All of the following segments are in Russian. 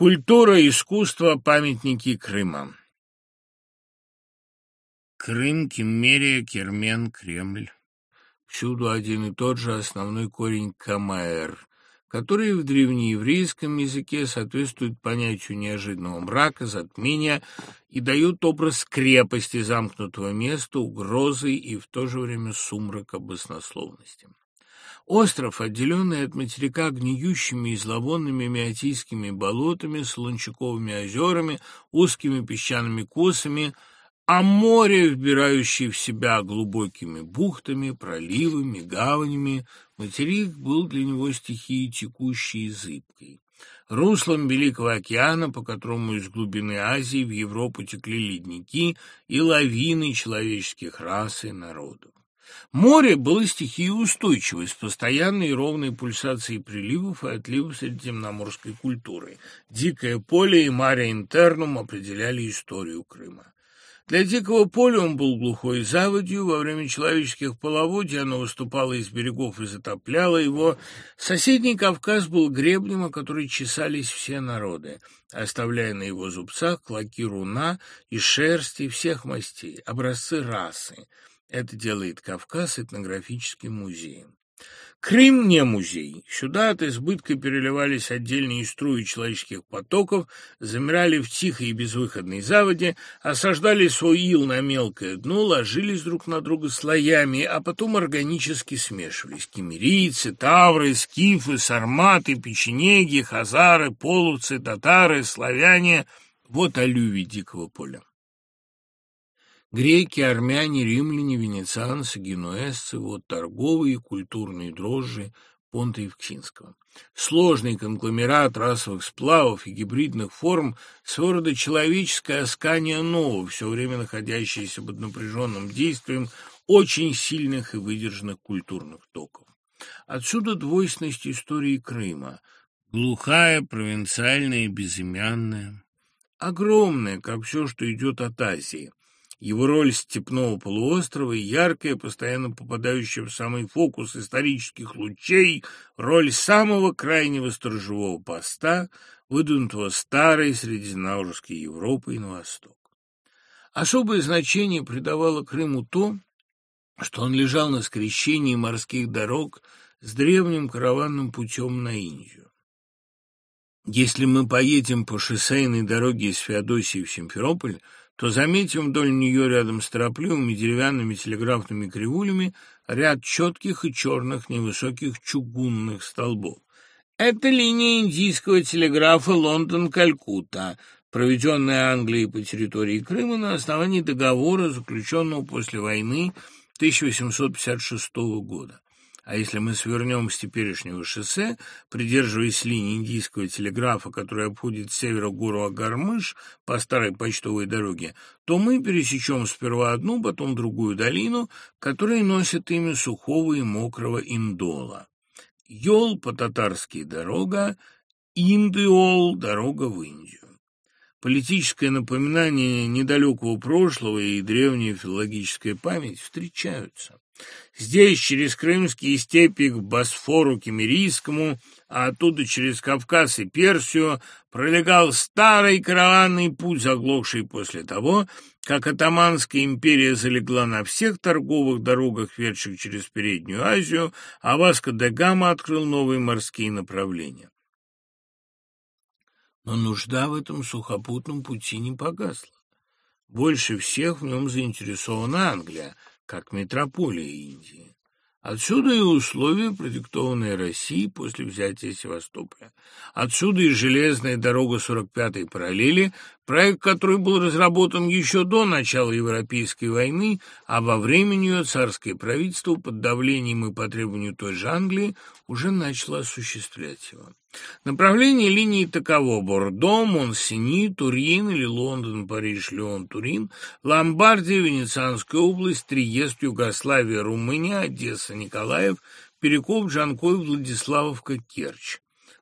Культура, искусство, памятники Крыма. Крым, Кеммерия, Кермен, Кремль. Всюду один и тот же основной корень «камаэр», который в древнееврейском языке соответствует понятию неожиданного мрака, затмения и дает образ крепости замкнутого места, угрозы и в то же время сумрака баснословности. Остров, отделенный от материка гниющими и зловонными миотийскими болотами, солончаковыми озерами, узкими песчаными косами, а море, вбирающее в себя глубокими бухтами, проливами, гаванями, материк был для него стихией текущей и зыбкой. Руслом Великого океана, по которому из глубины Азии в Европу текли ледники и лавины человеческих рас и народов. Море было стихией устойчивой, с постоянной и ровной пульсацией приливов и отливов средиземноморской культуры. Дикое поле и Мария Интернум определяли историю Крыма. Для дикого поля он был глухой заводью, во время человеческих половодий оно выступало из берегов и затопляло его. Соседний Кавказ был гребнем, о который чесались все народы, оставляя на его зубцах клоки руна и шерсти всех мастей, образцы расы. Это делает Кавказ этнографическим музеем. Крым не музей. Сюда от избытка переливались отдельные струи человеческих потоков, замирали в тихой и безвыходной заводе, осаждали свой ил на мелкое дно, ложились друг на друга слоями, а потом органически смешивались. Кемерийцы, тавры, скифы, сарматы, печенеги, хазары, половцы, татары, славяне — вот алювий дикого поля. Греки, армяне, римляне, венецианцы, генуэзцы – вот торговые и культурные дрожжи Понта Евксинского. Сложный конгломерат расовых сплавов и гибридных форм – своего рода человеческое оскание нового, все время находящееся под напряженным действием очень сильных и выдержанных культурных токов. Отсюда двойственность истории Крыма – глухая, провинциальная, безымянная, огромная, как все, что идет от Азии. Его роль степного полуострова, яркая, постоянно попадающая в самый фокус исторических лучей, роль самого крайнего сторожевого поста, выдвинутого старой Средиземноморской Европой на восток. Особое значение придавало Крыму то, что он лежал на скрещении морских дорог с древним караванным путем на Индию. Если мы поедем по шоссейной дороге из Феодосии в Симферополь, то заметим вдоль нее рядом с торопливыми деревянными телеграфными кривулями ряд четких и черных невысоких чугунных столбов. Это линия индийского телеграфа Лондон-Калькутта, проведенная Англией по территории Крыма на основании договора, заключенного после войны 1856 года. А если мы свернем с теперешнего шоссе, придерживаясь линии индийского телеграфа, которая обходит с севера гору Агармыш по старой почтовой дороге, то мы пересечем сперва одну, потом другую долину, которая носит имя сухого и мокрого Индола. Йол по-татарски дорога, Индиол – дорога в Индию. Политическое напоминание недалекого прошлого и древняя филологическая память встречаются. Здесь через крымские степи к Босфору Кемерийскому, а оттуда через Кавказ и Персию пролегал старый караванный путь, заглохший после того, как Атаманская империя залегла на всех торговых дорогах, ведших через Переднюю Азию, а Васко де Гама открыл новые морские направления. Но нужда в этом сухопутном пути не погасла. Больше всех в нем заинтересована Англия – как метрополия Индии. Отсюда и условия, продиктованные Россией после взятия Севастополя. Отсюда и железная дорога 45-й параллели, проект который был разработан еще до начала Европейской войны, а во время нее царское правительство под давлением и по требованию той же Англии уже начало осуществлять его. Направление линии таково: Бордо, Монсени, Турин или Лондон, Париж, Леон, Турин, Ломбардия, Венецианская область, Триест, Югославия, Румыния, Одесса, Николаев, Перекоп, Джанкой, Владиславовка, Керчь.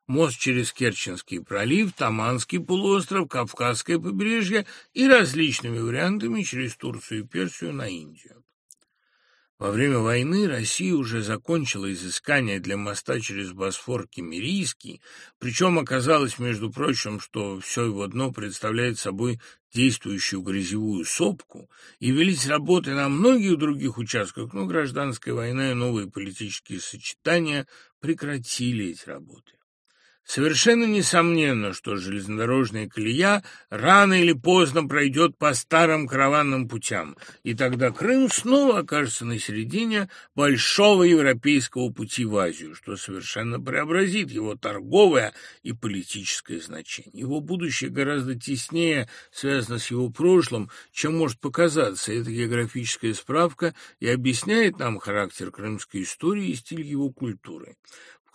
Мост через Керченский пролив, Таманский полуостров, Кавказское побережье и различными вариантами через Турцию и Персию на Индию. Во время войны Россия уже закончила изыскание для моста через Босфор Кемерийский, причем оказалось, между прочим, что все его дно представляет собой действующую грязевую сопку, и велись работы на многих других участках, но гражданская война и новые политические сочетания прекратили эти работы. Совершенно несомненно, что железнодорожная колея рано или поздно пройдет по старым караванным путям, и тогда Крым снова окажется на середине большого европейского пути в Азию, что совершенно преобразит его торговое и политическое значение. Его будущее гораздо теснее связано с его прошлым, чем может показаться. Эта географическая справка и объясняет нам характер крымской истории и стиль его культуры.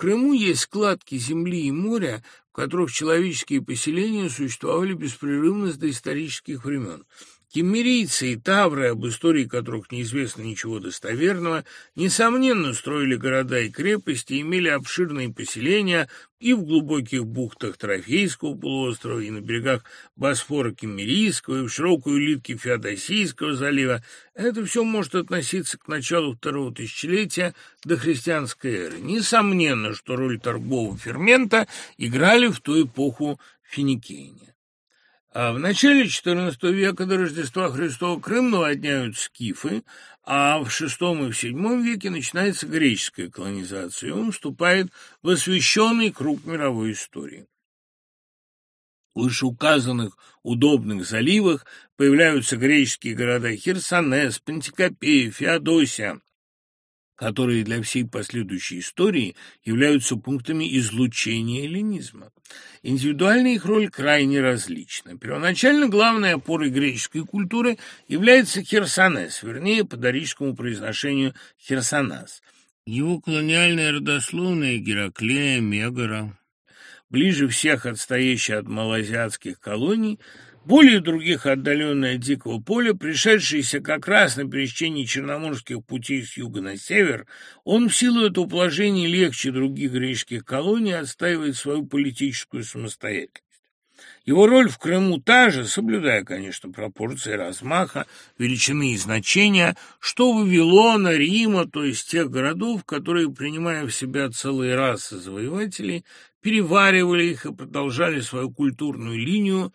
Крыму есть складки земли и моря, в которых человеческие поселения существовали беспрерывно с доисторических времен. Кемерийцы и тавры, об истории которых неизвестно ничего достоверного, несомненно строили города и крепости, имели обширные поселения и в глубоких бухтах Трофейского полуострова, и на берегах Босфора Кемерийского, и в широкой улитке Феодосийского залива. Это все может относиться к началу второго тысячелетия до христианской эры. Несомненно, что роль торгового фермента играли в ту эпоху финикийне. А в начале XIV века до Рождества Христова Крым наводняют скифы, а в VI и VII веке начинается греческая колонизация, и он вступает в освященный круг мировой истории. В вышеуказанных удобных заливах появляются греческие города Херсонес, Пантикопея, Феодосия, которые для всей последующей истории являются пунктами излучения эллинизма. Индивидуальная их роль крайне различна. Первоначально главной опорой греческой культуры является Херсонес, вернее, по дорическому произношению Херсонас. Его колониальное родословное Гераклея, Мегара. Ближе всех отстоящая от малоазиатских колоний – более других отдаленное от дикого поля, пришедшийся как раз на пересечении черноморских путей с юга на север, он в силу этого положения легче других греческих колоний отстаивает свою политическую самостоятельность. Его роль в Крыму та же, соблюдая, конечно, пропорции размаха, величины и значения, что Вавилона, Рима, то есть тех городов, которые, принимая в себя целые расы завоевателей, переваривали их и продолжали свою культурную линию,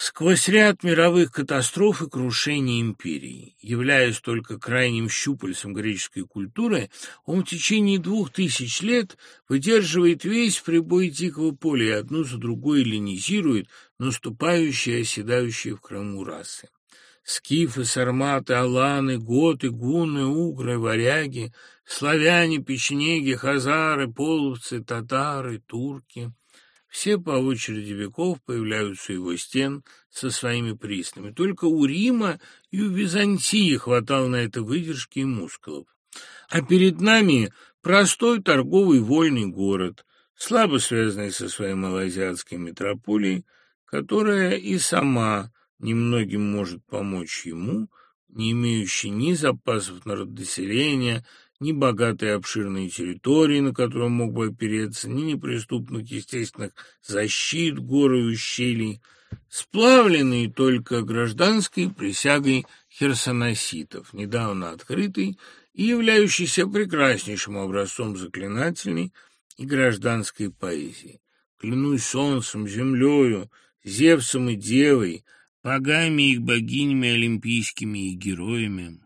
Сквозь ряд мировых катастроф и крушений империи, являясь только крайним щупальцем греческой культуры, он в течение двух тысяч лет выдерживает весь прибой дикого поля и одну за другой эллинизирует наступающие и оседающие в Крыму расы. Скифы, сарматы, аланы, готы, гунны, угры, варяги, славяне, печенеги, хазары, половцы, татары, турки — все по очереди веков появляются его стен со своими приснами. Только у Рима и у Византии хватало на это выдержки и мускулов. А перед нами простой торговый вольный город, слабо связанный со своей малоазиатской метрополией, которая и сама немногим может помочь ему, не имеющий ни запасов народонаселения, ни богатые обширные территории, на которые мог бы опереться, ни неприступных естественных защит, гор и ущелий, сплавленный только гражданской присягой херсоноситов, недавно открытый и являющийся прекраснейшим образцом заклинательной и гражданской поэзии. Клянусь солнцем, землею, Зевсом и Девой, богами и богинями олимпийскими и героями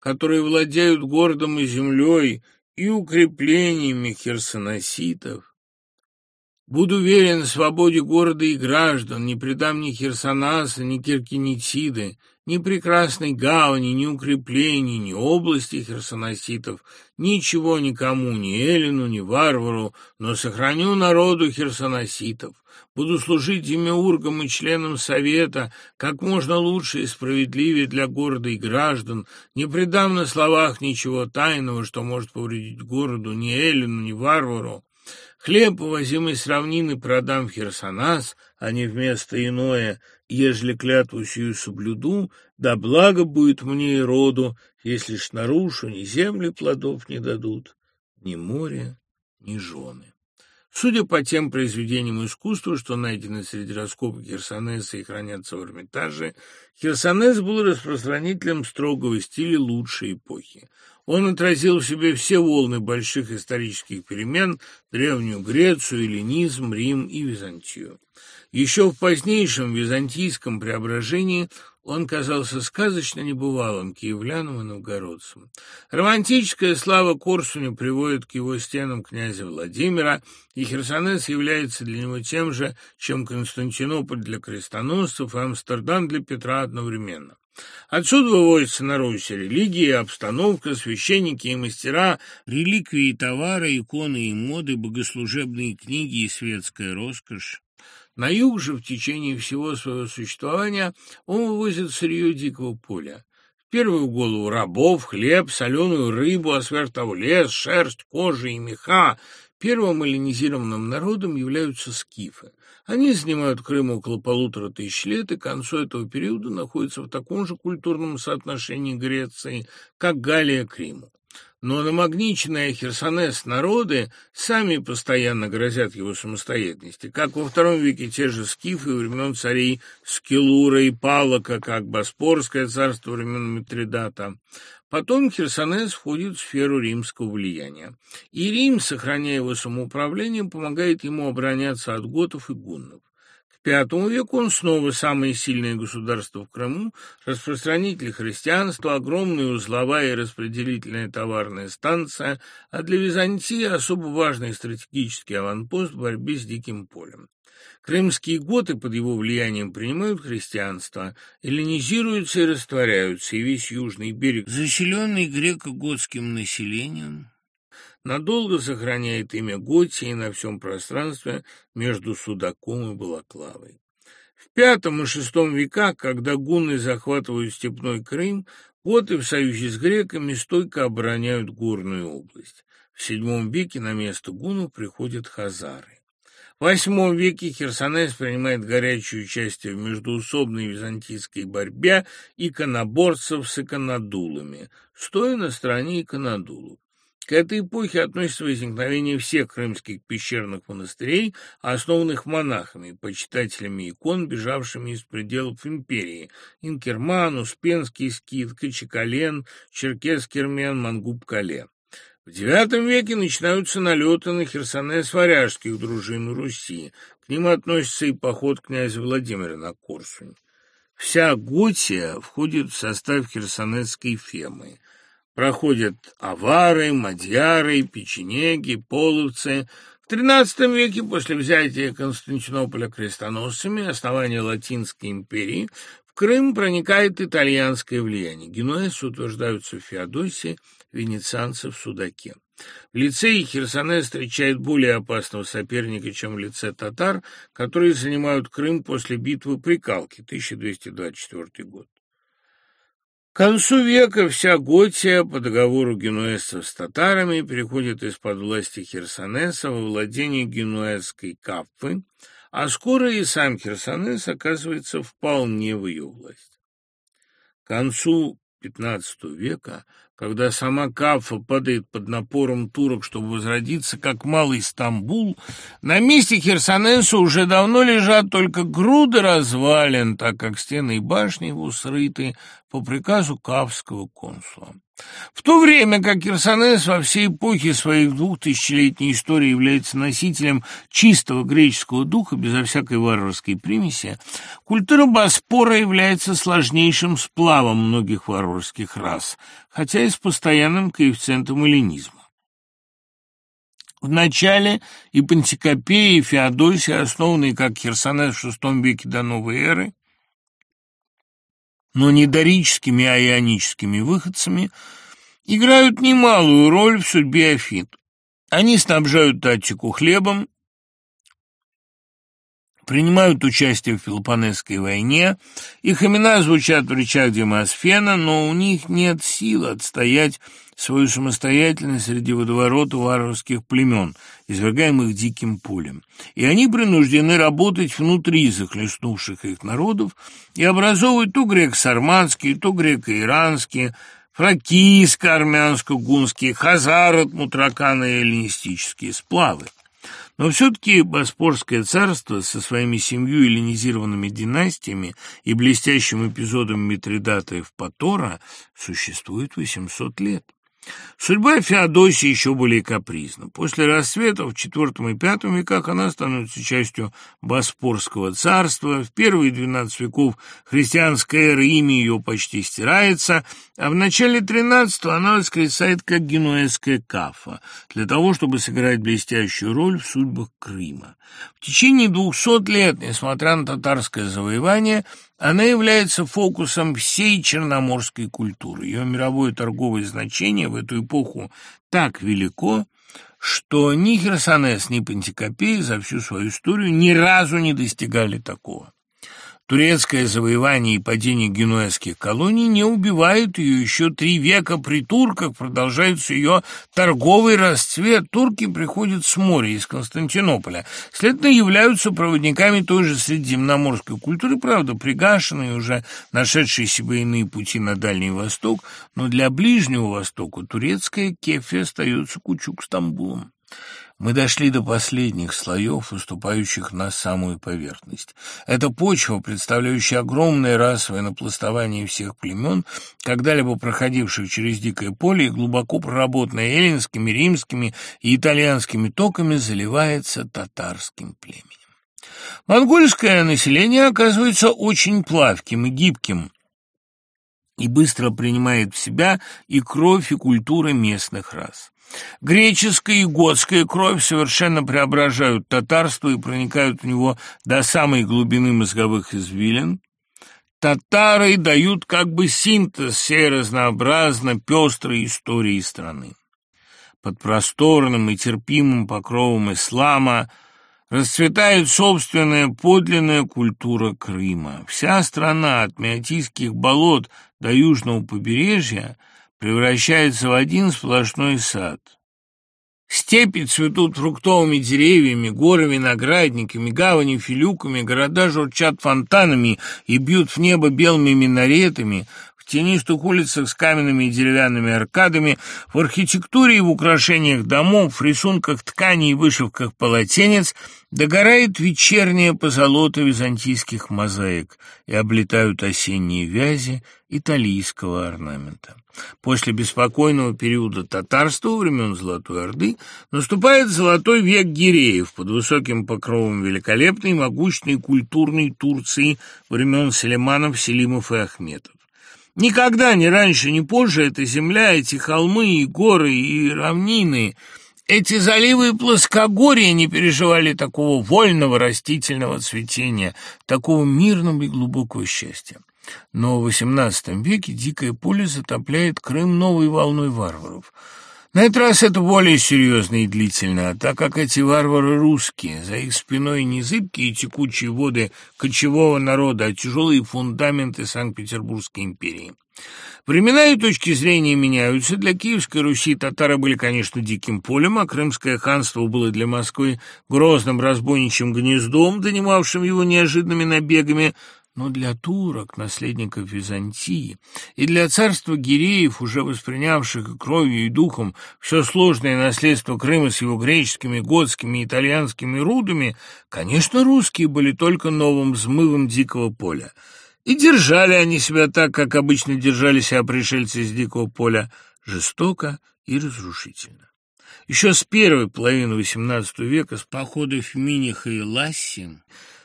которые владеют городом и землей и укреплениями херсоноситов. Буду верен свободе города и граждан, не предам ни Херсонаса, ни Киркинетиды, ни прекрасной гавани, ни укреплений, ни области херсоноситов, ничего никому, ни Эллину, ни варвару, но сохраню народу херсоноситов. Буду служить демиургам и членам совета как можно лучше и справедливее для города и граждан, не предам на словах ничего тайного, что может повредить городу, ни Эллину, ни варвару. Хлеб, увозимый с равнины, продам в Херсонас, а не вместо иное, ежели клятву сию соблюду, да благо будет мне и роду, если ж нарушу, ни земли плодов не дадут, ни море, ни жены. Судя по тем произведениям искусства, что найдены среди раскопок Херсонеса и хранятся в Эрмитаже, Херсонес был распространителем строгого стиля лучшей эпохи. Он отразил в себе все волны больших исторических перемен, Древнюю Грецию, эллинизм, Рим и Византию. Еще в позднейшем византийском преображении он казался сказочно небывалым киевлянам и новгородцам. Романтическая слава Корсуня приводит к его стенам князя Владимира, и Херсонес является для него тем же, чем Константинополь для крестоносцев и Амстердам для Петра одновременно. Отсюда выводится на Русь религия, обстановка, священники и мастера, реликвии, товары, иконы и моды, богослужебные книги и светская роскошь. На юг же в течение всего своего существования он вывозит сырье дикого поля. В первую голову рабов, хлеб, соленую рыбу, а сверх того лес, шерсть, кожа и меха. Первым эллинизированным народом являются скифы. Они занимают Крым около полутора тысяч лет и к концу этого периода находятся в таком же культурном соотношении Греции, как Галия к Риму. Но намагниченные Херсонес народы сами постоянно грозят его самостоятельности, как во втором веке те же скифы времен царей Скилура и Палака, как Боспорское царство времен Митридата. Потом Херсонес входит в сферу римского влияния. И Рим, сохраняя его самоуправление, помогает ему обороняться от готов и гуннов. V веку он снова самое сильное государство в Крыму, распространитель христианства, огромная узловая и распределительная товарная станция, а для Византии особо важный стратегический аванпост в борьбе с Диким полем. Крымские готы под его влиянием принимают христианство, эллинизируются и растворяются, и весь южный берег, заселенный греко-готским населением, надолго сохраняет имя Готии на всем пространстве между Судаком и Балаклавой. В V и VI веках, когда гунны захватывают степной Крым, готы в союзе с греками стойко обороняют горную область. В VII веке на место гуннов приходят хазары. В VIII веке Херсонес принимает горячее участие в междуусобной византийской борьбе иконоборцев с иконодулами, стоя на стороне иконодулов. К этой эпохе относится возникновение всех крымских пещерных монастырей, основанных монахами, почитателями икон, бежавшими из пределов империи – Инкерман, Успенский скит, Качекален, Черкес-Кермен, Мангуб-Кале. В IX веке начинаются налеты на Херсонес варяжских дружин Руси. К ним относится и поход князя Владимира на Корсунь. Вся Готия входит в состав Херсонесской фемы – проходят авары, мадьяры, печенеги, половцы. В XIII веке, после взятия Константинополя крестоносцами, основания Латинской империи, Крым проникает итальянское влияние. Генуэзцы утверждаются в Феодосии, венецианцы в Судаке. В лице Херсонес встречает более опасного соперника, чем в лице татар, которые занимают Крым после битвы при Калке, 1224 год. К концу века вся Готия по договору генуэзцев с татарами переходит из-под власти Херсонеса во владение генуэзской Капфы, а скоро и сам Херсонес оказывается вполне в ее власти. К концу XV века когда сама Кафа падает под напором турок, чтобы возродиться, как малый Стамбул, на месте Херсонеса уже давно лежат только груды развалин, так как стены и башни его срыты по приказу кавского консула. В то время как Херсонес во всей эпохе своей двухтысячелетней истории является носителем чистого греческого духа, безо всякой варварской примеси, культура Боспора является сложнейшим сплавом многих варварских рас, хотя и с постоянным коэффициентом эллинизма. В начале и Пантикопея, и Феодосия, основанные как Херсонес в VI веке до новой эры, но не дорическими, а ионическими выходцами, играют немалую роль в судьбе Афин. Они снабжают Таттику хлебом, принимают участие в Пелопонесской войне, их имена звучат в речах Демосфена, но у них нет сил отстоять свою самостоятельность среди водоворота варварских племен, извергаемых диким полем. И они принуждены работать внутри захлестнувших их народов и образовывать то греко-сарматские, то греко-иранские, фракийско-армянско-гунские, хазарот, мутраканы и эллинистические сплавы. Но все-таки Боспорское царство со своими семью эллинизированными династиями и блестящим эпизодом Митридата и Евпатора существует 800 лет. Судьба Феодосии еще более капризна. После расцвета в IV и V веках она становится частью Боспорского царства. В первые 12 веков христианская эра имя ее почти стирается, а в начале XIII она воскресает как генуэзская кафа для того, чтобы сыграть блестящую роль в судьбах Крыма. В течение двухсот лет, несмотря на татарское завоевание, она является фокусом всей черноморской культуры. Ее мировое торговое значение в эту эпоху так велико, что ни Херсонес, ни Пантикопей за всю свою историю ни разу не достигали такого. Турецкое завоевание и падение генуэзских колоний не убивают ее. Еще три века при турках продолжается ее торговый расцвет. Турки приходят с моря, из Константинополя. Следовательно, являются проводниками той же средиземноморской культуры, правда, пригашенные, уже нашедшие себе иные пути на Дальний Восток. Но для Ближнего Востока турецкая кефи остается кучук Стамбулом. Мы дошли до последних слоев, выступающих на самую поверхность. Это почва, представляющая огромное расовое напластование всех племен, когда-либо проходивших через дикое поле и глубоко проработанное эллинскими, римскими и итальянскими токами, заливается татарским племенем. Монгольское население оказывается очень плавким и гибким и быстро принимает в себя и кровь, и культуры местных рас. Греческая и готская кровь совершенно преображают татарство и проникают в него до самой глубины мозговых извилин. Татары дают как бы синтез всей разнообразно пестрой истории страны. Под просторным и терпимым покровом ислама расцветает собственная подлинная культура Крыма. Вся страна от Меотийских болот до южного побережья – превращается в один сплошной сад. Степи цветут фруктовыми деревьями, горы виноградниками, гавани филюками, города журчат фонтанами и бьют в небо белыми минаретами, тенистых улицах с каменными и деревянными аркадами, в архитектуре и в украшениях домов, в рисунках тканей и вышивках полотенец догорает вечерняя позолота византийских мозаик и облетают осенние вязи италийского орнамента. После беспокойного периода татарства времен Золотой Орды наступает золотой век гиреев под высоким покровом великолепной, могучной культурной Турции времен Селиманов, Селимов и Ахметов. Никогда, ни раньше, ни позже эта земля, эти холмы и горы и равнины, эти заливы и плоскогорья не переживали такого вольного растительного цветения, такого мирного и глубокого счастья. Но в XVIII веке дикое поле затопляет Крым новой волной варваров. На этот раз это более серьезно и длительно, так как эти варвары русские, за их спиной не зыбкие и текучие воды кочевого народа, а тяжелые фундаменты Санкт-Петербургской империи. Времена и точки зрения меняются. Для Киевской Руси татары были, конечно, диким полем, а Крымское ханство было для Москвы грозным разбойничьим гнездом, донимавшим его неожиданными набегами, но для турок, наследников Византии, и для царства гиреев, уже воспринявших кровью, и духом все сложное наследство Крыма с его греческими, готскими, итальянскими рудами, конечно, русские были только новым взмывом дикого поля. И держали они себя так, как обычно держали себя пришельцы из дикого поля, жестоко и разрушительно. Еще с первой половины XVIII века, с походов Миниха и Ласси,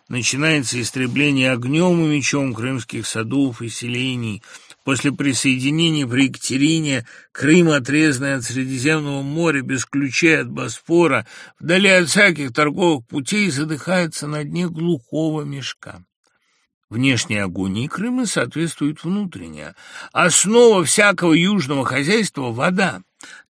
начинается истребление огнем и мечом крымских садов и селений. После присоединения при Екатерине Крым, отрезанный от Средиземного моря, без ключей от Босфора, вдали от всяких торговых путей, задыхается на дне глухого мешка. Внешней агонии Крыма соответствует внутренняя. Основа всякого южного хозяйства – вода.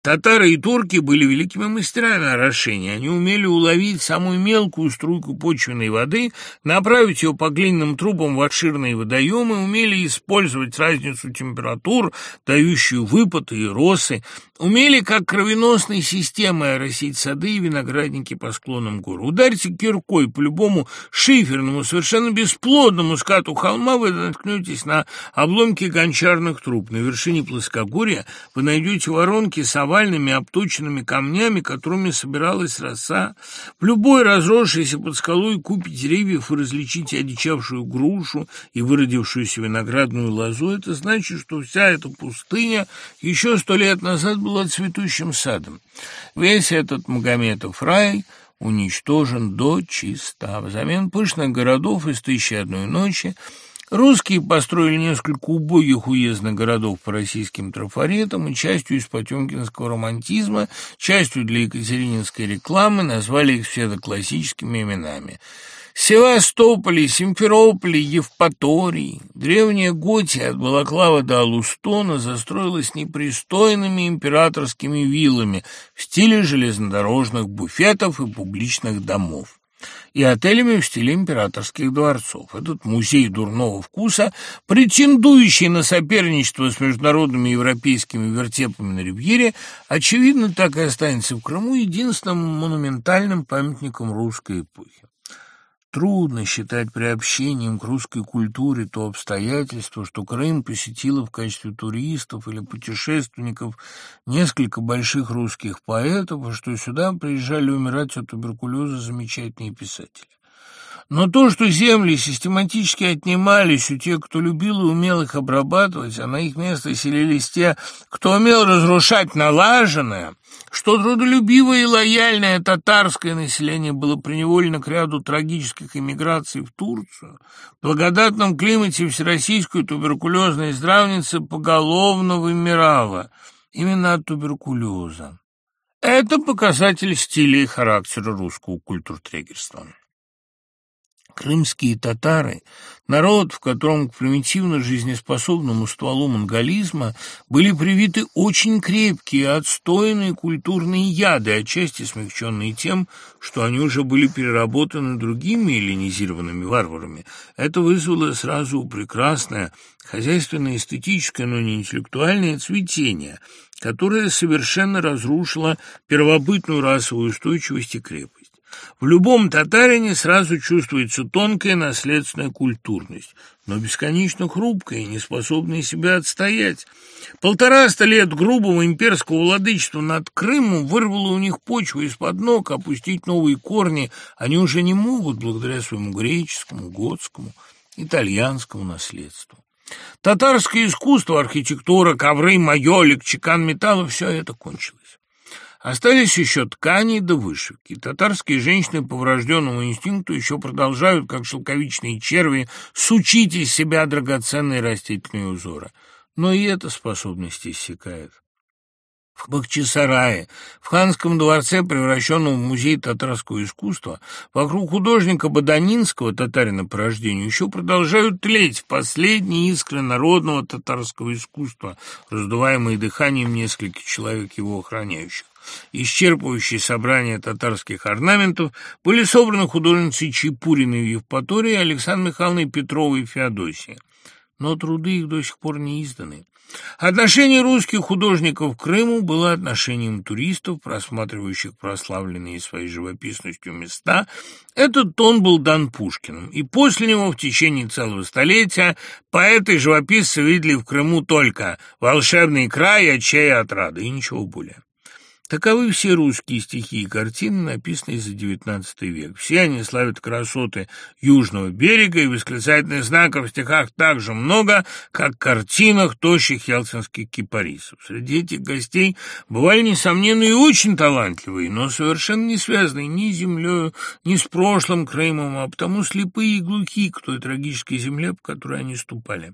Татары и турки были великими мастерами орошения. Они умели уловить самую мелкую струйку почвенной воды, направить ее по глиняным трубам в обширные водоемы, умели использовать разницу температур, дающую выпады и росы, умели, как кровеносной системой, оросить сады и виноградники по склонам гор. Ударьте киркой по любому шиферному, совершенно бесплодному скату холма, вы наткнетесь на обломки гончарных труб. На вершине плоскогорья вы найдете воронки сова овальными обточенными камнями, которыми собиралась роса. В любой разросшейся под скалой купе деревьев и различить одичавшую грушу и выродившуюся виноградную лозу, это значит, что вся эта пустыня еще сто лет назад была цветущим садом. Весь этот Магометов рай уничтожен до чиста. Взамен пышных городов из «Тысячи одной ночи» Русские построили несколько убогих уездных городов по российским трафаретам и частью из потемкинского романтизма, частью для екатерининской рекламы назвали их все классическими именами. Севастополь, Симферополь, Евпаторий. Древняя Готия от Балаклава до Алустона застроилась непристойными императорскими виллами в стиле железнодорожных буфетов и публичных домов и отелями в стиле императорских дворцов. Этот музей дурного вкуса, претендующий на соперничество с международными европейскими вертепами на Ривьере, очевидно, так и останется в Крыму единственным монументальным памятником русской эпохи. Трудно считать приобщением к русской культуре то обстоятельство, что Крым посетило в качестве туристов или путешественников несколько больших русских поэтов, и что сюда приезжали умирать от туберкулеза замечательные писатели. Но то, что земли систематически отнимались у тех, кто любил и умел их обрабатывать, а на их место селились те, кто умел разрушать налаженное, что трудолюбивое и лояльное татарское население было приневолено к ряду трагических эмиграций в Турцию, в благодатном климате всероссийскую туберкулезная здравница поголовно вымирала именно от туберкулеза. Это показатель стиля и характера русского культуртрегерства. Крымские татары – народ, в котором к примитивно жизнеспособному стволу монголизма были привиты очень крепкие, отстойные культурные яды, отчасти смягченные тем, что они уже были переработаны другими эллинизированными варварами. Это вызвало сразу прекрасное хозяйственно-эстетическое, но не интеллектуальное цветение, которое совершенно разрушило первобытную расовую устойчивость и крепость. В любом татарине сразу чувствуется тонкая наследственная культурность, но бесконечно хрупкая и неспособная себя отстоять. Полтораста лет грубого имперского владычества над Крымом вырвало у них почву из-под ног, опустить новые корни они уже не могут благодаря своему греческому, готскому, итальянскому наследству. Татарское искусство, архитектура, ковры, майолик, чекан металла – все это кончилось. Остались еще ткани да вышивки. Татарские женщины по врожденному инстинкту еще продолжают, как шелковичные черви, сучить из себя драгоценные растительные узоры. Но и эта способность иссякает. В Бахчисарае, в ханском дворце, превращенном в музей татарского искусства, вокруг художника Баданинского, татарина по рождению, еще продолжают тлеть последние искры народного татарского искусства, раздуваемые дыханием нескольких человек его охраняющих исчерпывающие собрание татарских орнаментов, были собраны художницей Чепуриной в Евпатории, Александрой Михайловной Петровой и Феодосии. Но труды их до сих пор не изданы. Отношение русских художников к Крыму было отношением туристов, просматривающих прославленные своей живописностью места. Этот тон был дан Пушкиным, и после него в течение целого столетия поэты и живописцы видели в Крыму только волшебный край, отчая отрады, и ничего более. Таковы все русские стихи и картины, написанные за XIX век. Все они славят красоты южного берега, и восклицательных знаков в стихах так же много, как в картинах тощих ялтинских кипарисов. Среди этих гостей бывали, несомненно, и очень талантливые, но совершенно не связанные ни с землей, ни с прошлым Крымом, а потому слепые и глухие к той трагической земле, по которой они ступали.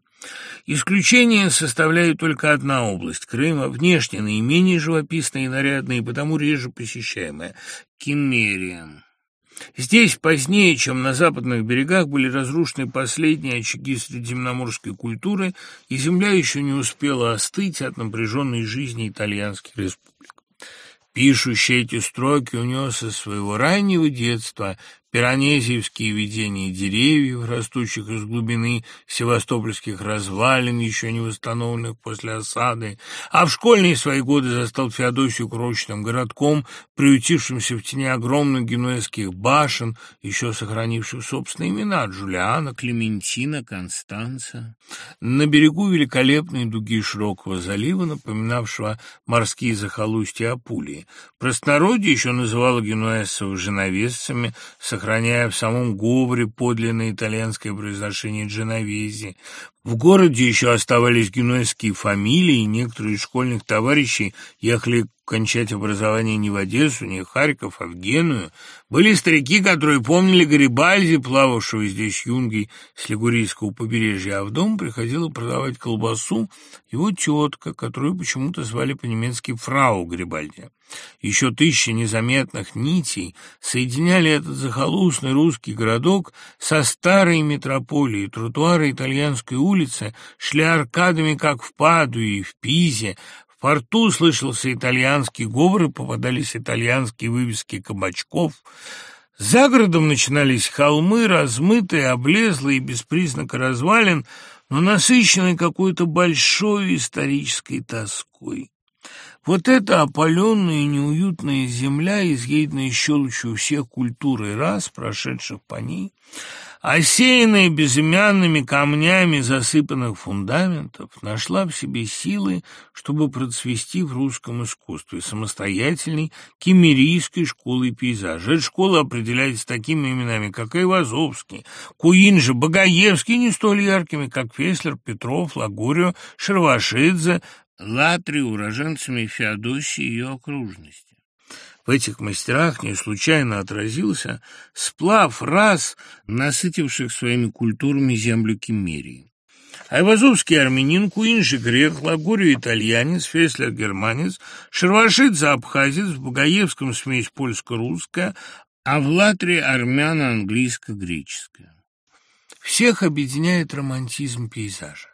Исключение составляет только одна область Крыма, внешне наименее живописная и нарядная, и потому реже посещаемая – Киммерия. Здесь позднее, чем на западных берегах, были разрушены последние очаги средиземноморской культуры, и земля еще не успела остыть от напряженной жизни итальянских республик. Пишущий эти строки унес из своего раннего детства пиранезиевские видения деревьев, растущих из глубины севастопольских развалин, еще не восстановленных после осады, а в школьные свои годы застал Феодосию крошечным городком, приютившимся в тени огромных генуэзских башен, еще сохранивших собственные имена Джулиана, Клементина, Констанца. На берегу великолепной дуги широкого залива, напоминавшего морские захолустья Апулии. Простонародье еще называло генуэзцев женовесцами, сохраняя в самом говоре подлинное итальянское произношение Дженовези. В городе еще оставались генуэзские фамилии, и некоторые из школьных товарищей ехали кончать образование не в Одессу, не в Харьков, а в Геную. Были старики, которые помнили Гарибальди, плававшего здесь юнгой с Лигурийского побережья, а в дом приходила продавать колбасу его тетка, которую почему-то звали по-немецки фрау Гарибальди. Еще тысячи незаметных нитей соединяли этот захолустный русский городок со старой метрополией. Тротуары итальянской улицы шли аркадами, как в Падуе и в Пизе. Порту слышался итальянский говор и попадались итальянские вывески кабачков. За городом начинались холмы, размытые, облезлые, без признака развалин, но насыщенные какой-то большой исторической тоской. Вот эта опаленная и неуютная земля, изъеденная щелочью всех культур и рас, прошедших по ней, осеянная безымянными камнями засыпанных фундаментов, нашла в себе силы, чтобы процвести в русском искусстве самостоятельной кемерийской школой пейзажа. Эта школа определяется такими именами, как Айвазовский, Куинжи, Багаевский, не столь яркими, как Феслер, Петров, Лагурио, Шервашидзе, Латри уроженцами Феодосии и ее окружности. В этих мастерах не случайно отразился сплав рас, насытивших своими культурами землю Кемерии. Айвазовский армянин, Куинши грек, Лагурию итальянец, Феслер германец, Шервашидзе абхазец, в Багаевском смесь польско-русская, а в Латре армяно-английско-греческая. Всех объединяет романтизм пейзажа.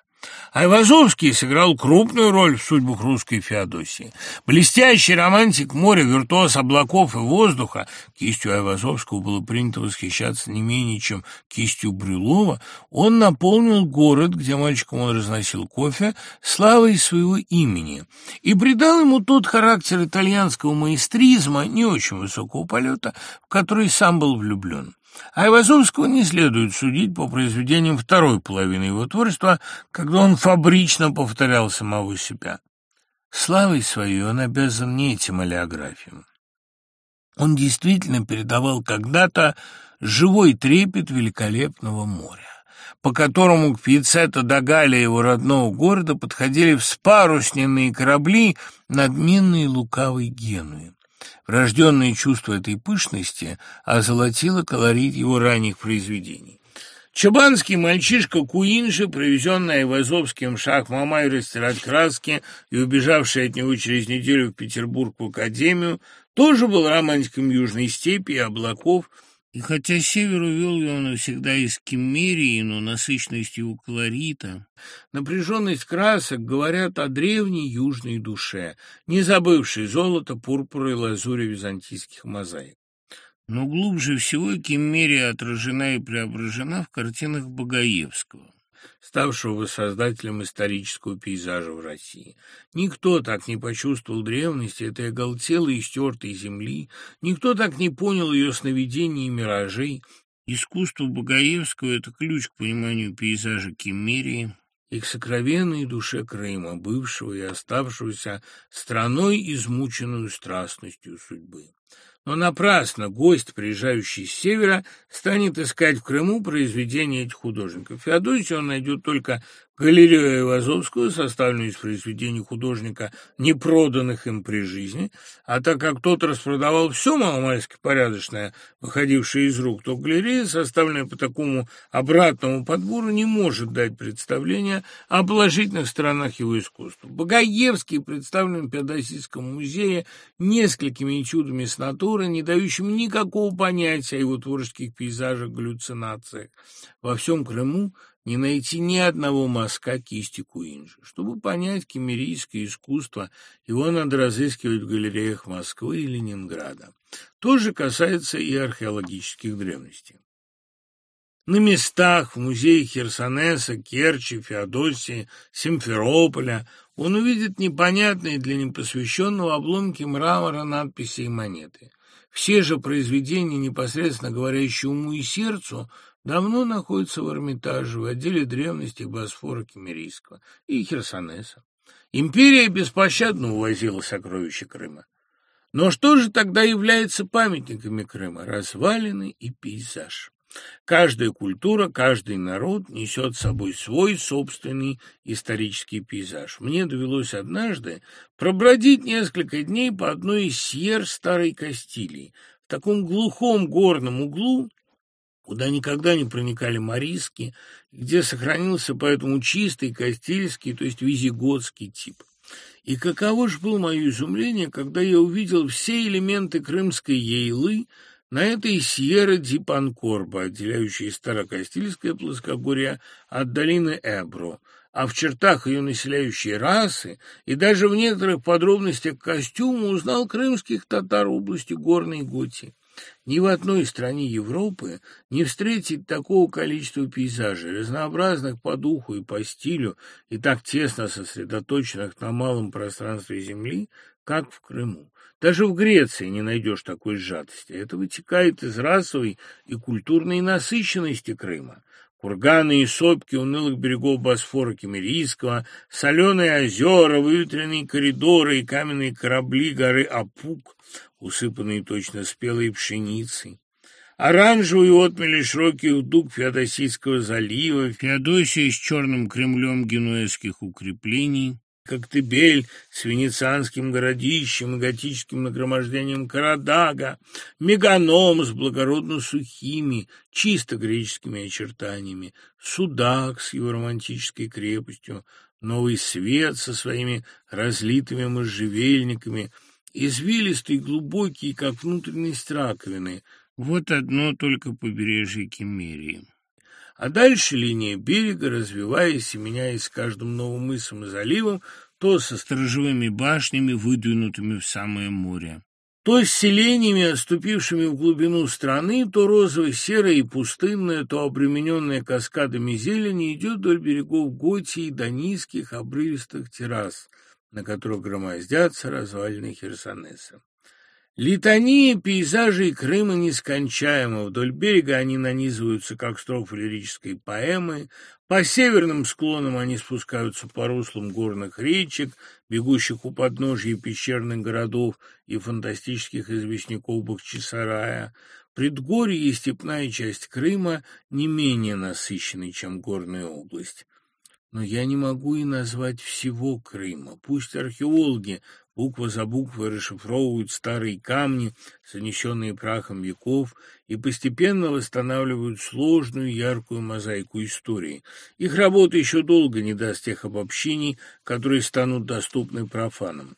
Айвазовский сыграл крупную роль в судьбах русской Феодосии. Блестящий романтик моря, виртуоз облаков и воздуха, кистью Айвазовского было принято восхищаться не менее, чем кистью Брюлова, он наполнил город, где мальчиком он разносил кофе, славой своего имени и придал ему тот характер итальянского маэстризма, не очень высокого полета, в который сам был влюблен. Айвазовского не следует судить по произведениям второй половины его творчества, когда он фабрично повторял самого себя. Славой своей он обязан не этим олеографиям. Он действительно передавал когда-то живой трепет великолепного моря, по которому к Пьяцетто до Галия его родного города подходили вспарусненные корабли надменной лукавой Генуи. Врожденное чувство этой пышности озолотило колорит его ранних произведений. Чабанский мальчишка Куинжи, привезенный Айвазовским шах Мамай растирать краски и убежавший от него через неделю в Петербург в академию, тоже был романтиком Южной степи и облаков – и хотя север увел его навсегда из Кемерии, но насыщенность его колорита, напряженность красок говорят о древней южной душе, не забывшей золото, пурпура и лазури византийских мозаик. Но глубже всего Кемерия отражена и преображена в картинах Богоевского ставшего воссоздателем исторического пейзажа в России. Никто так не почувствовал древности этой оголтелой и стертой земли, никто так не понял ее сновидений и миражей. Искусство Богоевского — это ключ к пониманию пейзажа Кемерии и к сокровенной душе Крыма, бывшего и оставшегося страной, измученную страстностью судьбы. Но напрасно гость, приезжающий с севера, станет искать в Крыму произведения этих художников. Феодосию он найдет только галерею Айвазовскую, составленную из произведений художника, не проданных им при жизни, а так как тот распродавал все маломальски порядочное, выходившее из рук, то галерея, составленная по такому обратному подбору, не может дать представление о положительных сторонах его искусства. Богоевский представлен в Феодосийском музее несколькими этюдами с натуры, не дающими никакого понятия о его творческих пейзажах, галлюцинациях. Во всем Крыму не найти ни одного мазка кисти Куинджи. Чтобы понять кемерийское искусство, его надо разыскивать в галереях Москвы и Ленинграда. То же касается и археологических древностей. На местах в музеях Херсонеса, Керчи, Феодосии, Симферополя он увидит непонятные для непосвященного обломки мрамора, надписи и монеты. Все же произведения, непосредственно говорящие уму и сердцу, давно находятся в Эрмитаже, в отделе древности Босфора Кемерийского и Херсонеса. Империя беспощадно увозила сокровища Крыма. Но что же тогда является памятниками Крыма? Развалины и пейзаж. Каждая культура, каждый народ несет с собой свой собственный исторический пейзаж. Мне довелось однажды пробродить несколько дней по одной из сьер Старой Кастилии, в таком глухом горном углу, куда никогда не проникали мориски, где сохранился поэтому чистый кастильский, то есть визиготский тип. И каково же было мое изумление, когда я увидел все элементы крымской ейлы, на этой Сьерра ди Панкорба, отделяющей Старокастильское плоскогорье от долины Эбро, а в чертах ее населяющей расы и даже в некоторых подробностях костюма узнал крымских татар области Горной Готи. Ни в одной стране Европы не встретить такого количества пейзажей, разнообразных по духу и по стилю, и так тесно сосредоточенных на малом пространстве земли, как в Крыму. Даже в Греции не найдешь такой сжатости. Это вытекает из расовой и культурной насыщенности Крыма. Курганы и сопки унылых берегов Босфора Кемерийского, соленые озера, выветренные коридоры и каменные корабли горы Апук, усыпанные точно спелой пшеницей. Оранжевые отмели широких дуг Феодосийского залива, Феодосия с черным Кремлем генуэзских укреплений, Коктебель с венецианским городищем и готическим нагромождением Карадага, Меганом с благородно сухими, чисто греческими очертаниями, Судак с его романтической крепостью, Новый Свет со своими разлитыми можжевельниками, извилистый, глубокий, как внутренность раковины. Вот одно только побережье Кемерии. А дальше линия берега, развиваясь и меняясь с каждым новым мысом и заливом, то со сторожевыми башнями, выдвинутыми в самое море, то с селениями, отступившими в глубину страны, то розово-серое и пустынное, то обремененное каскадами зелени, идет вдоль берегов Готии до низких обрывистых террас, на которых громоздятся развалины Херсонеса. Литания пейзажей Крыма нескончаема. Вдоль берега они нанизываются, как строфы лирической поэмы. По северным склонам они спускаются по руслам горных речек, бегущих у подножья пещерных городов и фантастических известняков Бахчисарая. Предгорье и степная часть Крыма не менее насыщены, чем горная область. Но я не могу и назвать всего Крыма. Пусть археологи буква за буквой расшифровывают старые камни, занесенные прахом веков, и постепенно восстанавливают сложную яркую мозаику истории. Их работа еще долго не даст тех обобщений, которые станут доступны профанам.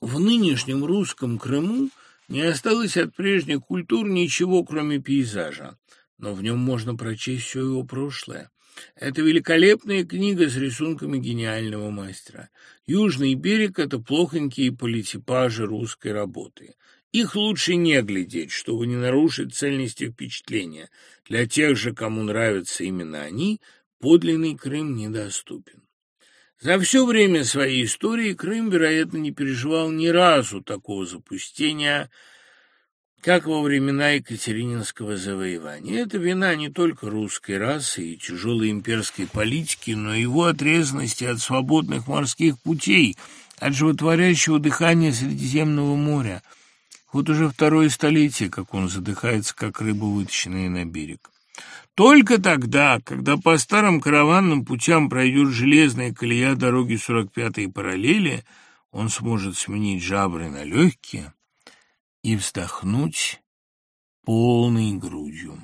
В нынешнем русском Крыму не осталось от прежних культур ничего, кроме пейзажа, но в нем можно прочесть все его прошлое. Это великолепная книга с рисунками гениального мастера. Южный берег — это плохонькие политипажи русской работы. Их лучше не глядеть, чтобы не нарушить цельности впечатления. Для тех же, кому нравятся именно они, подлинный Крым недоступен. За все время своей истории Крым, вероятно, не переживал ни разу такого запустения, как во времена Екатерининского завоевания. Это вина не только русской расы и тяжелой имперской политики, но и его отрезанности от свободных морских путей, от животворящего дыхания Средиземного моря. Вот уже второе столетие, как он задыхается, как рыба, вытащенная на берег. Только тогда, когда по старым караванным путям пройдет железная колея дороги 45-й параллели, он сможет сменить жабры на легкие, и вздохнуть полной грудью.